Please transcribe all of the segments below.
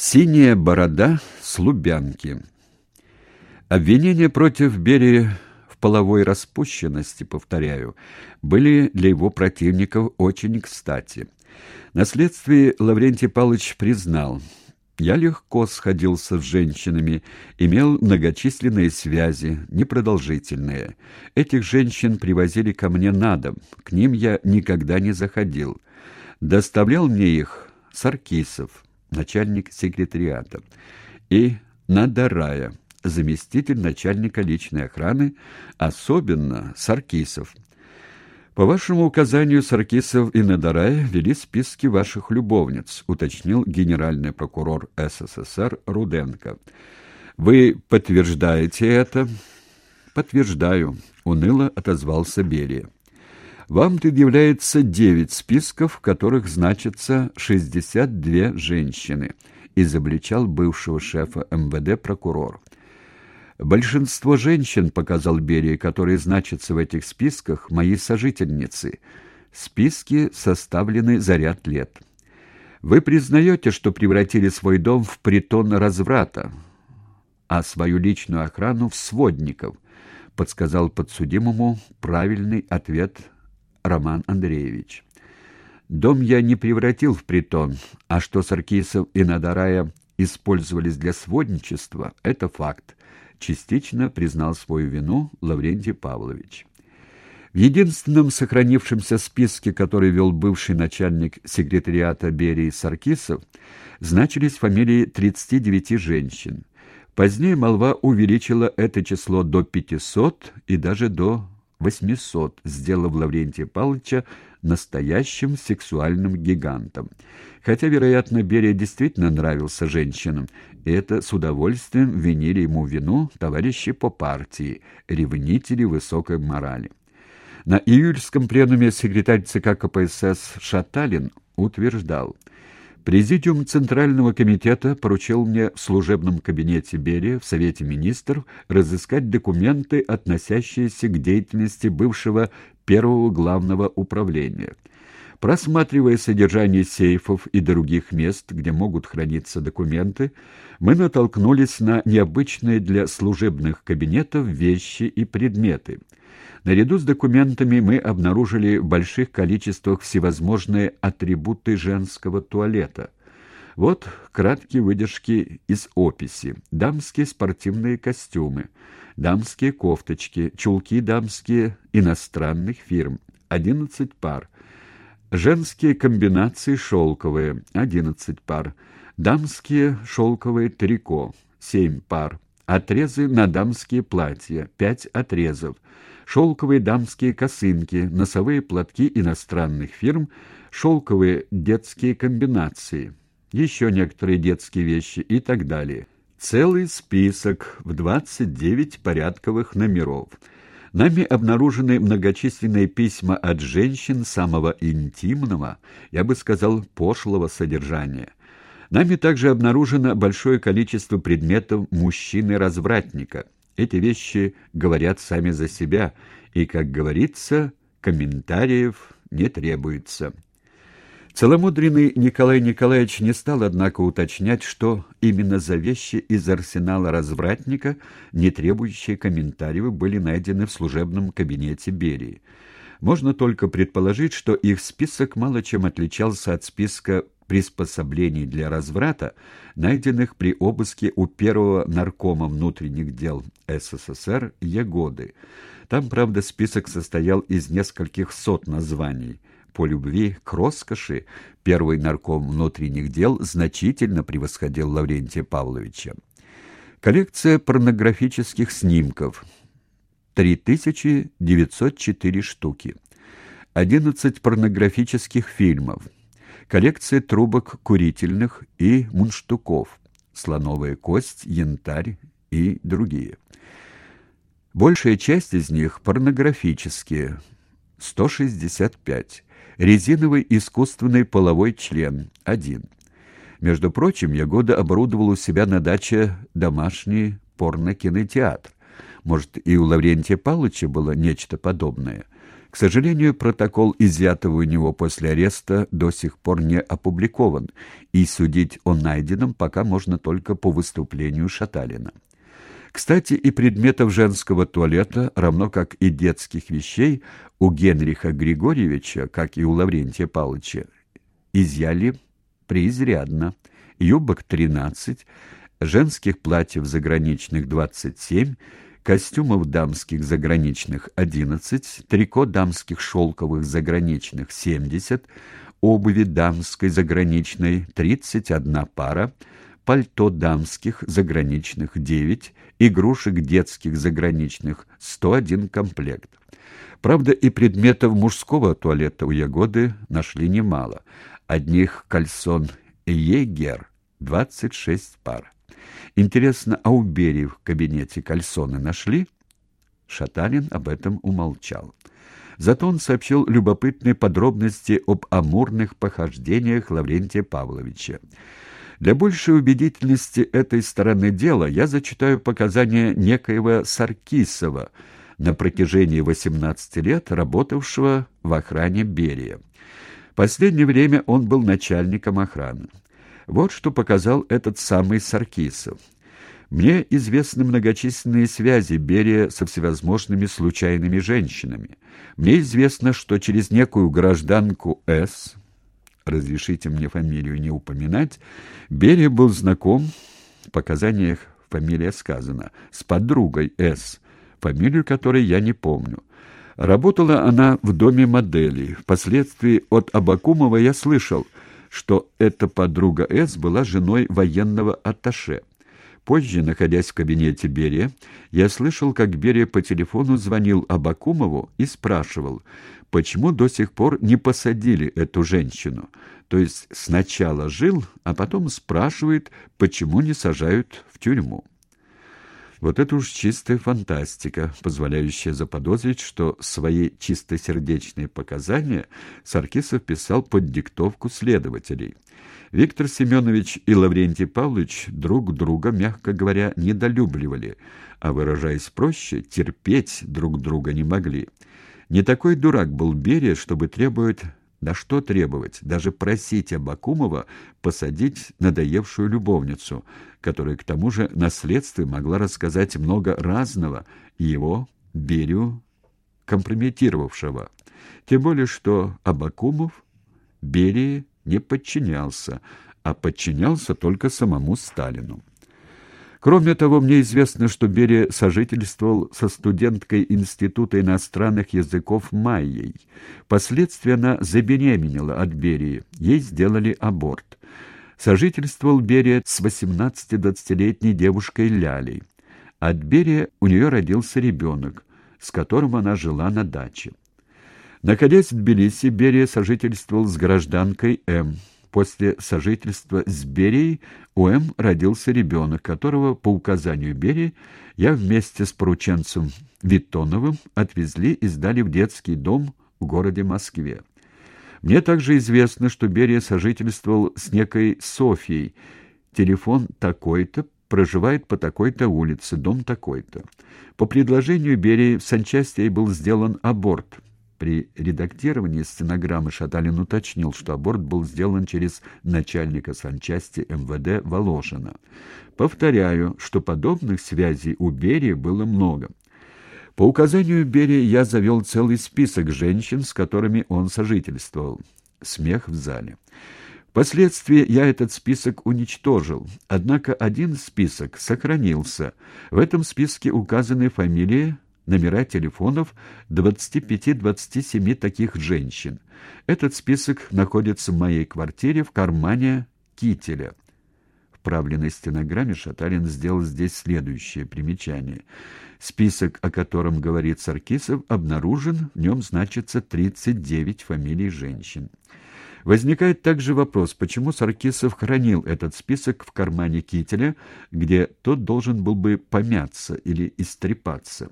Синяя борода с Лубянки. Обвинения против Берии в половой распущенности, повторяю, были для его противников очень кстати. На следствии Лаврентий Павлович признал, я легко сходился с женщинами, имел многочисленные связи, непродолжительные. Этих женщин привозили ко мне на дом, к ним я никогда не заходил. Доставлял мне их Саркисов, начальник секретариата, и Надарая, заместитель начальника личной охраны, особенно Саркисов. По вашему указанию Саркисов и Надарая вели списки ваших любовниц, уточнил генеральный прокурор СССР Руденко. Вы подтверждаете это? Подтверждаю, уныло отозвался Берия. Вам предъявляется девять списков, в которых значатся 62 женщины, изобличал бывшего шефа МВД прокурор. Большинство женщин, показал Берия, которые значатся в этих списках, мои сожительницы. Списки составлены за ряд лет. Вы признаете, что превратили свой дом в притон разврата, а свою личную охрану в сводников, подсказал подсудимому правильный ответ Роман Андреевич. Дом я не превратил в притон, а что Саркисов и Надарая использовались для сводничества это факт. Частично признал свою вину Лаврентий Павлович. В единственном сохранившемся списке, который вел бывший начальник секретариата Берии Саркисов, значились фамилии 39 женщин. Позднее молва увеличила это число до 500 и даже до 800, сделав Лаврентия Павловича настоящим сексуальным гигантом. Хотя, вероятно, Берия действительно нравился женщинам, и это с удовольствием винили ему вину товарищи по партии, ревнители высокой морали. На июльском пленуме секретарь ЦК КПСС Шаталин утверждал – Президиум Центрального комитета поручил мне в служебном кабинете Берия в Совете министров разыскать документы, относящиеся к деятельности бывшего первого главного управления. Просматривая содержание сейфов и других мест, где могут храниться документы, мы натолкнулись на необычные для служебных кабинетов вещи и предметы – Наряду с документами мы обнаружили в больших количествах всевозможные атрибуты женского туалета. Вот краткие выдержки из описи. Дамские спортивные костюмы, дамские кофточки, чулки дамские иностранных фирм, 11 пар. Женские комбинации шелковые, 11 пар. Дамские шелковые трико, 7 пар. Отрезы на дамские платья, 5 отрезов шелковые дамские косынки, носовые платки иностранных фирм, шелковые детские комбинации, еще некоторые детские вещи и так далее. Целый список в 29 порядковых номеров. Нами обнаружены многочисленные письма от женщин самого интимного, я бы сказал, пошлого содержания. Нами также обнаружено большое количество предметов мужчины-развратника – эти вещи говорят сами за себя, и, как говорится, комментариев не требуется. Целомудренный Николай Николаевич не стал, однако, уточнять, что именно за вещи из арсенала развратника, не требующие комментариев, были найдены в служебном кабинете Берии. Можно только предположить, что их список мало чем отличался от списка приспособлений для разврата, найденных при обыске у первого наркома внутренних дел СССР Ягоды. Там, правда, список состоял из нескольких сот названий. По любви к роскоши первый нарком внутренних дел значительно превосходил Лаврентия Павловича. Коллекция порнографических снимков. 3904 штуки. 11 порнографических фильмов коллекция трубок курительных и мундштуков, слоновая кость, янтарь и другие. Большая часть из них порнографические, 165. Резиновый искусственный половой член, 1. Между прочим, Ягода оборудовал у себя на даче домашний порно-кинотеатр. Может, и у Лаврентия Павловича было нечто подобное – К сожалению, протокол, изъятого у него после ареста, до сих пор не опубликован, и судить о найденном пока можно только по выступлению Шаталина. Кстати, и предметов женского туалета, равно как и детских вещей, у Генриха Григорьевича, как и у Лаврентия Павловича, изъяли преизрядно. Юбок 13, женских платьев заграничных 27, костюмов дамских заграничных 11, трико дамских шелковых заграничных 70, обуви дамской заграничной 31 пара, пальто дамских заграничных 9, игрушек детских заграничных 101 комплект. Правда, и предметов мужского туалета у Ягоды нашли немало. Одних кальсон «Егер» 26 пар. Интересно, а у Берии в кабинете кальсоны нашли? Шаталин об этом умолчал. Зато он сообщил любопытные подробности об амурных похождениях Лаврентия Павловича. Для большей убедительности этой стороны дела я зачитаю показания некоего Саркисова, на протяжении 18 лет работавшего в охране Берия. Последнее время он был начальником охраны. Вот что показал этот самый Саркисов. Мне известны многочисленные связи Берия со всевозможными случайными женщинами. Мне известно, что через некую гражданку С разрешите мне фамилию не упоминать, Берия был знаком, в показаниях фамилия сказана, с подругой С, фамилию которой я не помню. Работала она в доме моделей. Впоследствии от Абакумова я слышал, что эта подруга С была женой военного атташе. Позже, находясь в кабинете Берия, я слышал, как Берия по телефону звонил Абакумову и спрашивал, почему до сих пор не посадили эту женщину. То есть сначала жил, а потом спрашивает, почему не сажают в тюрьму. Вот это уж чистая фантастика, позволяющая заподозрить, что свои чистосердечные показания Саркисов писал под диктовку следователей. Виктор Семенович и Лаврентий Павлович друг друга, мягко говоря, недолюбливали, а, выражаясь проще, терпеть друг друга не могли. Не такой дурак был Берия, чтобы требовать да что требовать, даже просить Абакумова посадить надоевшую любовницу, которая к тому же на следствии могла рассказать много разного его, Берию, компрометировавшего. Тем более, что Абакумов Берии не подчинялся, а подчинялся только самому Сталину. Кроме того, мне известно, что Берия сожительствовал со студенткой Института иностранных языков Майей. Впоследствии она забеременела от Берии. Ей сделали аборт. Сожительствовал Берия с 18-20-летней девушкой Лялей. От Берия у нее родился ребенок, с которым она жила на даче. Находясь в Тбилиси, Берия сожительствовал с гражданкой М. После сожительства с Берией у М родился ребенок, которого по указанию Берии я вместе с порученцем Витоновым отвезли и сдали в детский дом в городе Москве. Мне также известно, что Берия сожительствовал с некой Софьей. Телефон такой-то, проживает по такой-то улице, дом такой-то. По предложению Берии в санчасти был сделан аборт. При редактировании стенограммы Шаталин уточнил, что аборт был сделан через начальника санчасти МВД Волошина. Повторяю, что подобных связей у Берии было много. По указанию Берии я завел целый список женщин, с которыми он сожительствовал. Смех в зале. Впоследствии я этот список уничтожил, однако один список сохранился. В этом списке указаны фамилии номера телефонов 25-27 таких женщин. Этот список находится в моей квартире в кармане кителя. В правленной стенограмме Шаталин сделал здесь следующее примечание. Список, о котором говорит Саркисов, обнаружен, в нем значится 39 фамилий женщин. Возникает также вопрос, почему Саркисов хранил этот список в кармане кителя, где тот должен был бы помяться или истрепаться.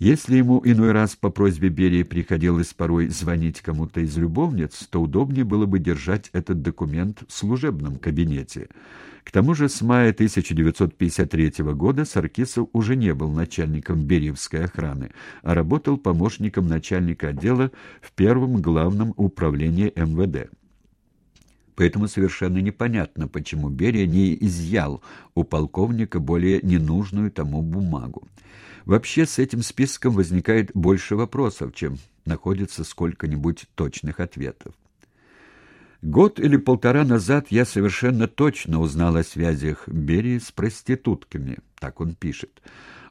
Если ему иной раз по просьбе Берии приходилось порой звонить кому-то из любовниц, то удобнее было бы держать этот документ в служебном кабинете. К тому же с мая 1953 года Саркисов уже не был начальником Бериевской охраны, а работал помощником начальника отдела в первом главном управлении МВД. Поэтому совершенно непонятно, почему Берия не изъял у полковника более ненужную тому бумагу. Вообще с этим списком возникает больше вопросов, чем находится сколько-нибудь точных ответов. Год или полтора назад я совершенно точно узнал о связях Берии с проститутками, так он пишет.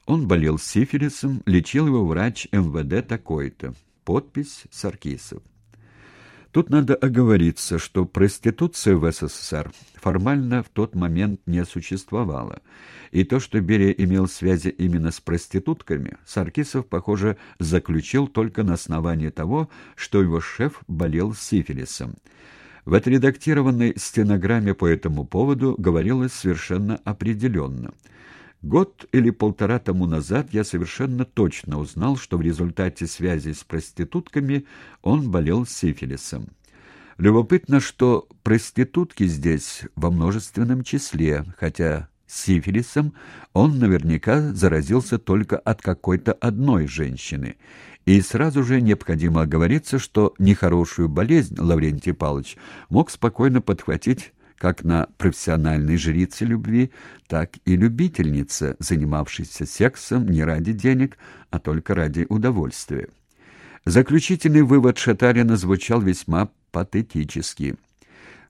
Он болел сифилисом, лечил его врач МВД такой-то. Подпись Саркисов. Тут надо оговориться, что проституция в СССР формально в тот момент не существовала, и то, что Берия имел связи именно с проститутками, Саркисов, похоже, заключил только на основании того, что его шеф болел сифилисом. В отредактированной стенограмме по этому поводу говорилось совершенно определенно – Год или полтора тому назад я совершенно точно узнал, что в результате связи с проститутками он болел сифилисом. Любопытно, что проститутки здесь во множественном числе, хотя сифилисом он наверняка заразился только от какой-то одной женщины. И сразу же необходимо оговориться, что нехорошую болезнь Лаврентий Павлович мог спокойно подхватить как на профессиональной жрице любви, так и любительнице, занимавшейся сексом не ради денег, а только ради удовольствия. Заключительный вывод Шатарина звучал весьма патетически.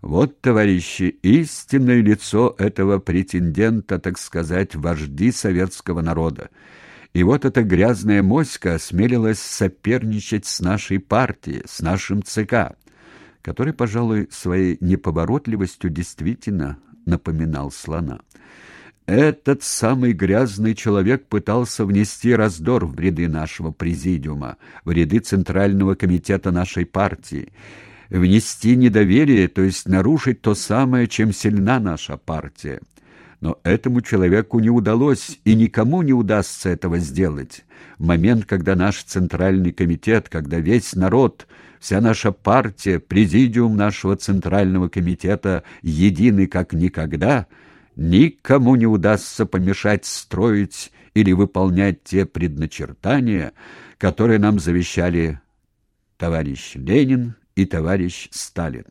Вот, товарищи, истинное лицо этого претендента, так сказать, вожди советского народа. И вот эта грязная моська осмелилась соперничать с нашей партией, с нашим ЦК который, пожалуй, своей неповоротливостью действительно напоминал слона. Этот самый грязный человек пытался внести раздор в ряды нашего президиума, в ряды Центрального комитета нашей партии, внести недоверие, то есть нарушить то самое, чем сильна наша партия. Но этому человеку не удалось, и никому не удастся этого сделать. В момент, когда наш Центральный комитет, когда весь народ Вся наша партия, президиум нашего Центрального комитета едины как никогда, никому не удастся помешать строить или выполнять те предначертания, которые нам завещали товарищ Ленин и товарищ Сталин.